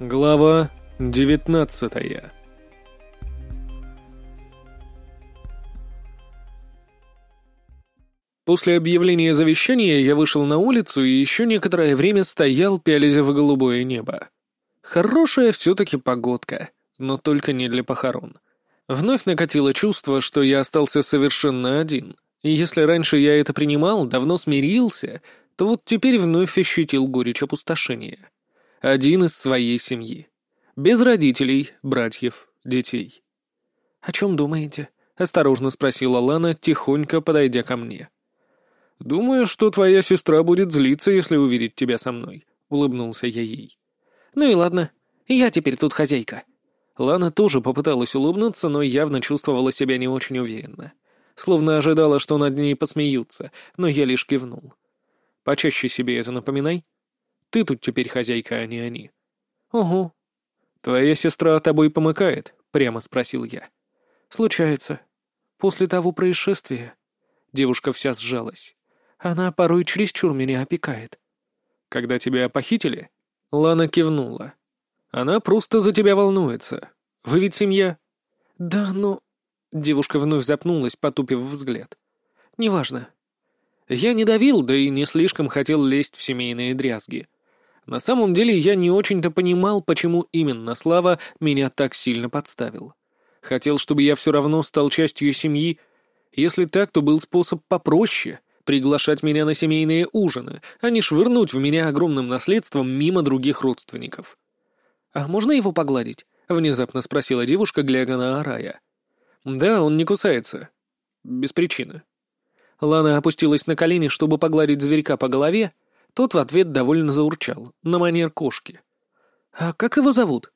Глава девятнадцатая После объявления завещания я вышел на улицу и еще некоторое время стоял, пялясь в голубое небо. Хорошая все-таки погодка, но только не для похорон. Вновь накатило чувство, что я остался совершенно один, и если раньше я это принимал, давно смирился, то вот теперь вновь ощутил горечь опустошения. Один из своей семьи. Без родителей, братьев, детей. «О чем думаете?» — осторожно спросила Лана, тихонько подойдя ко мне. «Думаю, что твоя сестра будет злиться, если увидит тебя со мной», — улыбнулся я ей. «Ну и ладно, я теперь тут хозяйка». Лана тоже попыталась улыбнуться, но явно чувствовала себя не очень уверенно. Словно ожидала, что над ней посмеются, но я лишь кивнул. «Почаще себе это напоминай», ты тут теперь хозяйка, а не они». «Угу». «Твоя сестра тобой помыкает?» — прямо спросил я. «Случается. После того происшествия». Девушка вся сжалась. «Она порой чересчур меня опекает». «Когда тебя похитили?» Лана кивнула. «Она просто за тебя волнуется. Вы ведь семья?» «Да, но...» Девушка вновь запнулась, потупив взгляд. «Неважно». Я не давил, да и не слишком хотел лезть в семейные дрязги. На самом деле я не очень-то понимал, почему именно Слава меня так сильно подставил. Хотел, чтобы я все равно стал частью семьи. Если так, то был способ попроще — приглашать меня на семейные ужины, а не швырнуть в меня огромным наследством мимо других родственников. «А можно его погладить?» — внезапно спросила девушка, глядя на Арая. «Да, он не кусается. Без причины». Лана опустилась на колени, чтобы погладить зверька по голове, тот в ответ довольно заурчал, на манер кошки. «А как его зовут?»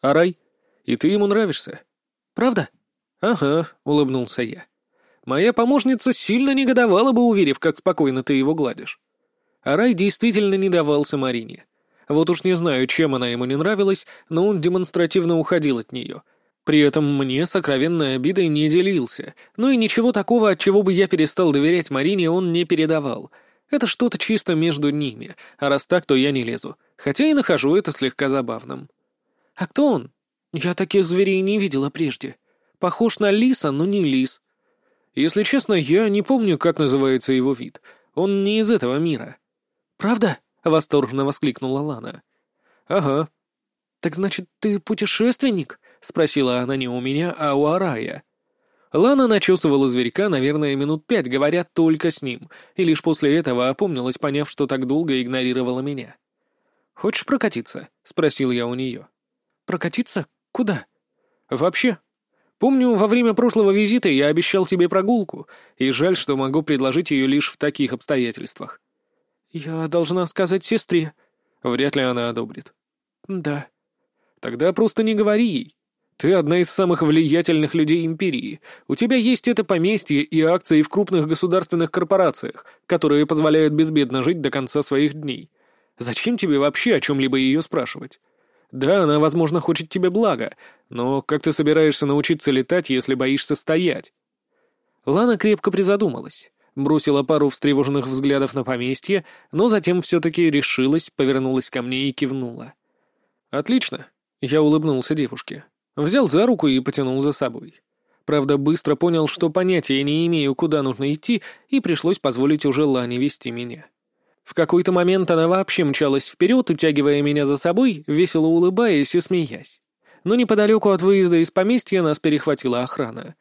«Арай. И ты ему нравишься». «Правда?» «Ага», — улыбнулся я. «Моя помощница сильно негодовала бы, уверив, как спокойно ты его гладишь». Арай действительно не давался Марине. Вот уж не знаю, чем она ему не нравилась, но он демонстративно уходил от нее. При этом мне сокровенной обидой не делился, ну и ничего такого, от чего бы я перестал доверять Марине, он не передавал — это что-то чисто между ними, а раз так, то я не лезу, хотя и нахожу это слегка забавным. А кто он? Я таких зверей не видела прежде. Похож на лиса, но не лис. Если честно, я не помню, как называется его вид. Он не из этого мира. «Правда?» — восторженно воскликнула Лана. «Ага». «Так значит, ты путешественник?» — спросила она не у меня, а у Арая. Лана начесывала зверька, наверное, минут пять, говоря только с ним, и лишь после этого опомнилась, поняв, что так долго игнорировала меня. «Хочешь прокатиться?» — спросил я у нее. «Прокатиться? Куда?» «Вообще. Помню, во время прошлого визита я обещал тебе прогулку, и жаль, что могу предложить ее лишь в таких обстоятельствах». «Я должна сказать сестре». «Вряд ли она одобрит». «Да». «Тогда просто не говори ей. Ты одна из самых влиятельных людей империи. У тебя есть это поместье и акции в крупных государственных корпорациях, которые позволяют безбедно жить до конца своих дней. Зачем тебе вообще о чем-либо ее спрашивать? Да, она, возможно, хочет тебе блага, но как ты собираешься научиться летать, если боишься стоять? Лана крепко призадумалась, бросила пару встревоженных взглядов на поместье, но затем все-таки решилась, повернулась ко мне и кивнула. «Отлично», — я улыбнулся девушке. Взял за руку и потянул за собой. Правда, быстро понял, что понятия не имею, куда нужно идти, и пришлось позволить уже Лане вести меня. В какой-то момент она вообще мчалась вперед, утягивая меня за собой, весело улыбаясь и смеясь. Но неподалеку от выезда из поместья нас перехватила охрана.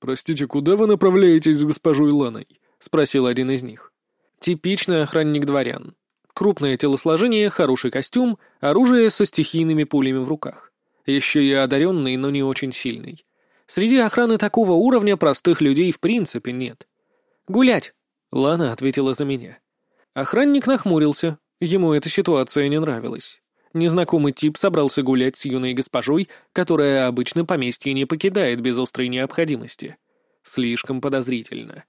«Простите, куда вы направляетесь с госпожой Ланой?» — спросил один из них. Типичный охранник дворян. Крупное телосложение, хороший костюм, оружие со стихийными пулями в руках. Еще и одаренный, но не очень сильный. Среди охраны такого уровня простых людей в принципе нет. «Гулять!» — Лана ответила за меня. Охранник нахмурился. Ему эта ситуация не нравилась. Незнакомый тип собрался гулять с юной госпожой, которая обычно поместье не покидает без острой необходимости. Слишком подозрительно.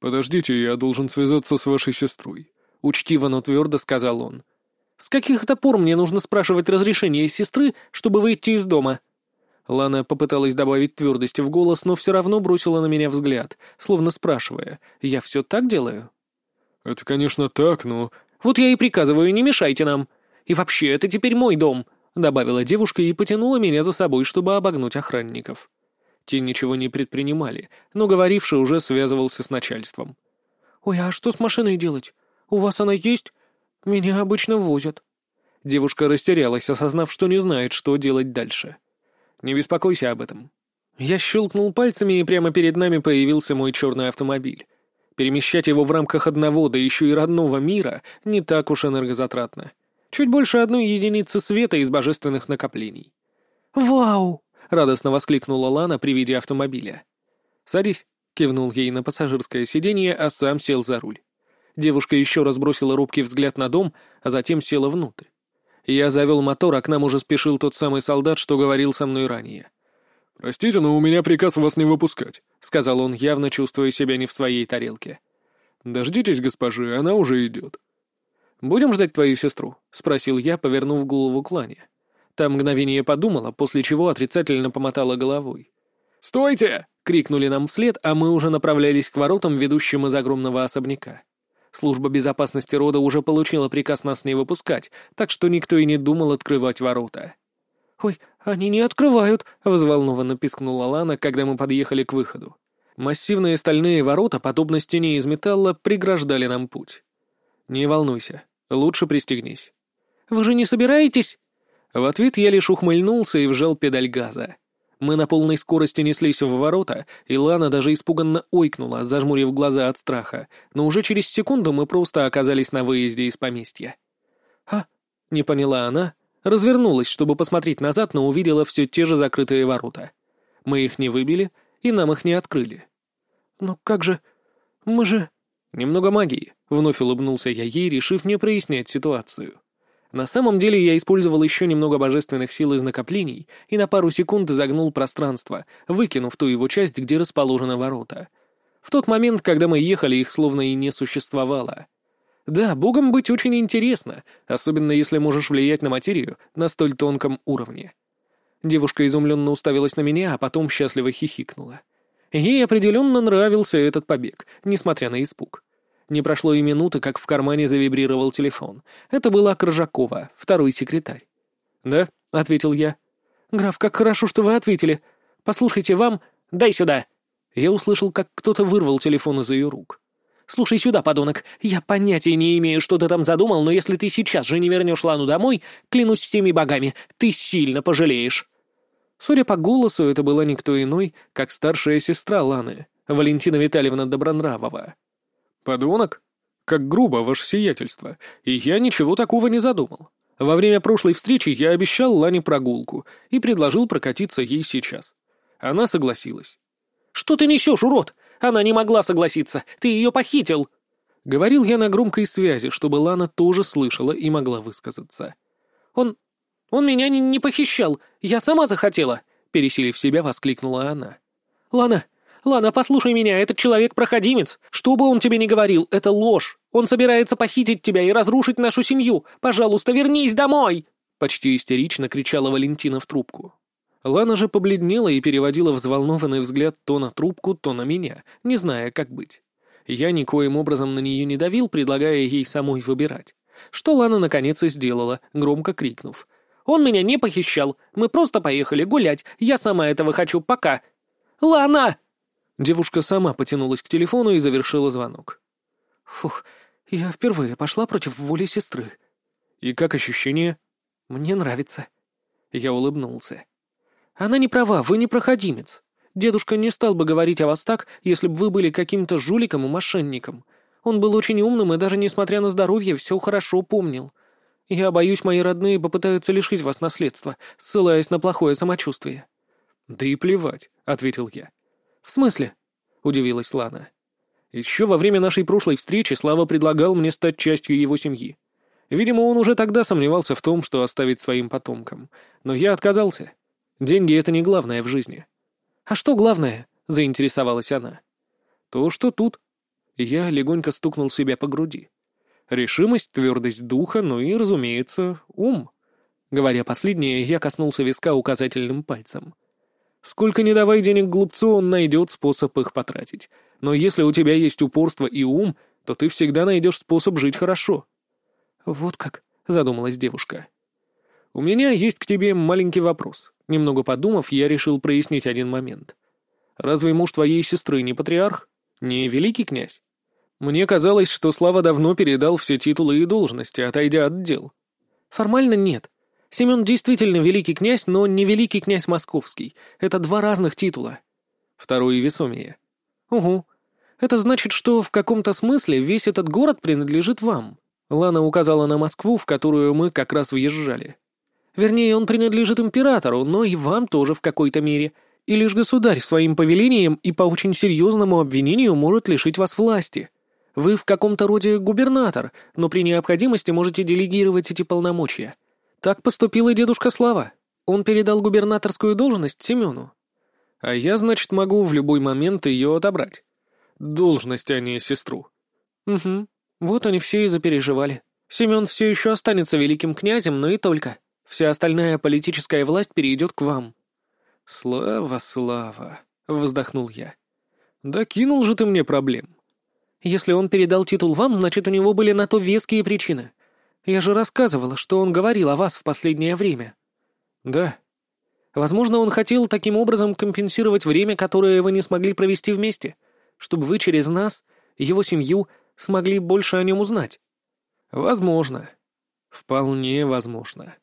«Подождите, я должен связаться с вашей сестрой», — учтиво, но твердо сказал он. С каких это пор мне нужно спрашивать разрешение сестры, чтобы выйти из дома?» Лана попыталась добавить твердости в голос, но все равно бросила на меня взгляд, словно спрашивая, «Я все так делаю?» «Это, конечно, так, но...» «Вот я и приказываю, не мешайте нам. И вообще, это теперь мой дом, — добавила девушка и потянула меня за собой, чтобы обогнуть охранников. Те ничего не предпринимали, но говоривший уже связывался с начальством. «Ой, а что с машиной делать? У вас она есть? Меня обычно возят». Девушка растерялась, осознав, что не знает, что делать дальше. «Не беспокойся об этом». Я щелкнул пальцами, и прямо перед нами появился мой черный автомобиль. Перемещать его в рамках одного, да еще и родного мира, не так уж энергозатратно. Чуть больше одной единицы света из божественных накоплений. «Вау!» — радостно воскликнула Лана при виде автомобиля. «Садись», — кивнул ей на пассажирское сиденье, а сам сел за руль. Девушка еще раз бросила робкий взгляд на дом, а затем села внутрь. Я завел мотор, а к нам уже спешил тот самый солдат, что говорил со мной ранее. «Простите, но у меня приказ вас не выпускать», — сказал он, явно чувствуя себя не в своей тарелке. «Дождитесь госпожи, она уже идет». «Будем ждать твою сестру?» — спросил я, повернув голову к Лане. Та мгновение подумала, после чего отрицательно помотала головой. «Стойте!» — крикнули нам вслед, а мы уже направлялись к воротам, ведущим из огромного особняка. Служба безопасности рода уже получила приказ нас не выпускать, так что никто и не думал открывать ворота. «Ой, они не открывают!» — взволнованно пискнула Лана, когда мы подъехали к выходу. Массивные стальные ворота, подобно стене из металла, преграждали нам путь. «Не волнуйся, лучше пристегнись». «Вы же не собираетесь?» В ответ я лишь ухмыльнулся и вжал педаль газа. Мы на полной скорости неслись в ворота, и Лана даже испуганно ойкнула, зажмурив глаза от страха, но уже через секунду мы просто оказались на выезде из поместья. «А?» — не поняла она, развернулась, чтобы посмотреть назад, но увидела все те же закрытые ворота. Мы их не выбили, и нам их не открыли. «Но как же... мы же...» «Немного магии», — вновь улыбнулся я ей, решив не прояснять ситуацию. На самом деле я использовал еще немного божественных сил из накоплений и на пару секунд загнул пространство, выкинув ту его часть, где расположены ворота. В тот момент, когда мы ехали, их словно и не существовало. Да, богом быть очень интересно, особенно если можешь влиять на материю на столь тонком уровне. Девушка изумленно уставилась на меня, а потом счастливо хихикнула. Ей определенно нравился этот побег, несмотря на испуг. Не прошло и минуты, как в кармане завибрировал телефон. Это была Крыжакова, второй секретарь. «Да», — ответил я. «Граф, как хорошо, что вы ответили. Послушайте, вам... Дай сюда!» Я услышал, как кто-то вырвал телефон из ее рук. «Слушай сюда, подонок, я понятия не имею, что ты там задумал, но если ты сейчас же не вернешь Лану домой, клянусь всеми богами, ты сильно пожалеешь». Судя по голосу, это была никто иной, как старшая сестра Ланы, Валентина Витальевна Добронравова. «Подонок? Как грубо, ваше сиятельство, и я ничего такого не задумал. Во время прошлой встречи я обещал Лане прогулку и предложил прокатиться ей сейчас. Она согласилась. «Что ты несешь, урод? Она не могла согласиться. Ты ее похитил!» Говорил я на громкой связи, чтобы Лана тоже слышала и могла высказаться. «Он... он меня не, похищал. Я сама захотела!» Пересилив себя, воскликнула она. «Лана, Лана, послушай меня, этот человек проходимец. Что бы он тебе ни говорил, это ложь. Он собирается похитить тебя и разрушить нашу семью. Пожалуйста, вернись домой!» Почти истерично кричала Валентина в трубку. Лана же побледнела и переводила взволнованный взгляд то на трубку, то на меня, не зная, как быть. Я никоим образом на нее не давил, предлагая ей самой выбирать. Что Лана наконец и сделала, громко крикнув. «Он меня не похищал. Мы просто поехали гулять. Я сама этого хочу. Пока!» «Лана!» Девушка сама потянулась к телефону и завершила звонок. «Фух, я впервые пошла против воли сестры». «И как ощущение?» «Мне нравится». Я улыбнулся. «Она не права, вы не проходимец. Дедушка не стал бы говорить о вас так, если бы вы были каким-то жуликом и мошенником. Он был очень умным и даже несмотря на здоровье, все хорошо помнил. Я боюсь, мои родные попытаются лишить вас наследства, ссылаясь на плохое самочувствие». «Да и плевать», — ответил я. «В смысле?» — удивилась Лана. «Еще во время нашей прошлой встречи Слава предлагал мне стать частью его семьи. Видимо, он уже тогда сомневался в том, что оставить своим потомкам. Но я отказался. Деньги — это не главное в жизни». «А что главное?» — заинтересовалась она. «То, что тут». Я легонько стукнул себя по груди. Решимость, твердость духа, ну и, разумеется, ум. Говоря последнее, я коснулся виска указательным пальцем. Сколько не давай денег глупцу, он найдет способ их потратить. Но если у тебя есть упорство и ум, то ты всегда найдешь способ жить хорошо». «Вот как», — задумалась девушка. У меня есть к тебе маленький вопрос. Немного подумав, я решил прояснить один момент. Разве муж твоей сестры не патриарх? Не великий князь? Мне казалось, что Слава давно передал все титулы и должности, отойдя от дел. Формально нет. Семен действительно великий князь, но не великий князь московский. Это два разных титула. Второй весомее. Угу. Это значит, что в каком-то смысле весь этот город принадлежит вам. Лана указала на Москву, в которую мы как раз въезжали. Вернее, он принадлежит императору, но и вам тоже в какой-то мере. И лишь государь своим повелением и по очень серьезному обвинению может лишить вас власти. Вы в каком-то роде губернатор, но при необходимости можете делегировать эти полномочия. Так поступил и дедушка Слава. Он передал губернаторскую должность Семену. А я, значит, могу в любой момент ее отобрать. Должность, а не сестру. Угу. Вот они все и запереживали. Семен все еще останется великим князем, но и только. Вся остальная политическая власть перейдет к вам». «Слава, слава!» — вздохнул я. «Да кинул же ты мне проблем». «Если он передал титул вам, значит, у него были на то веские причины. Я же рассказывала, что он говорил о вас в последнее время». «Да». «Возможно, он хотел таким образом компенсировать время, которое вы не смогли провести вместе, чтобы вы через нас, его семью, смогли больше о нем узнать». «Возможно. Вполне возможно».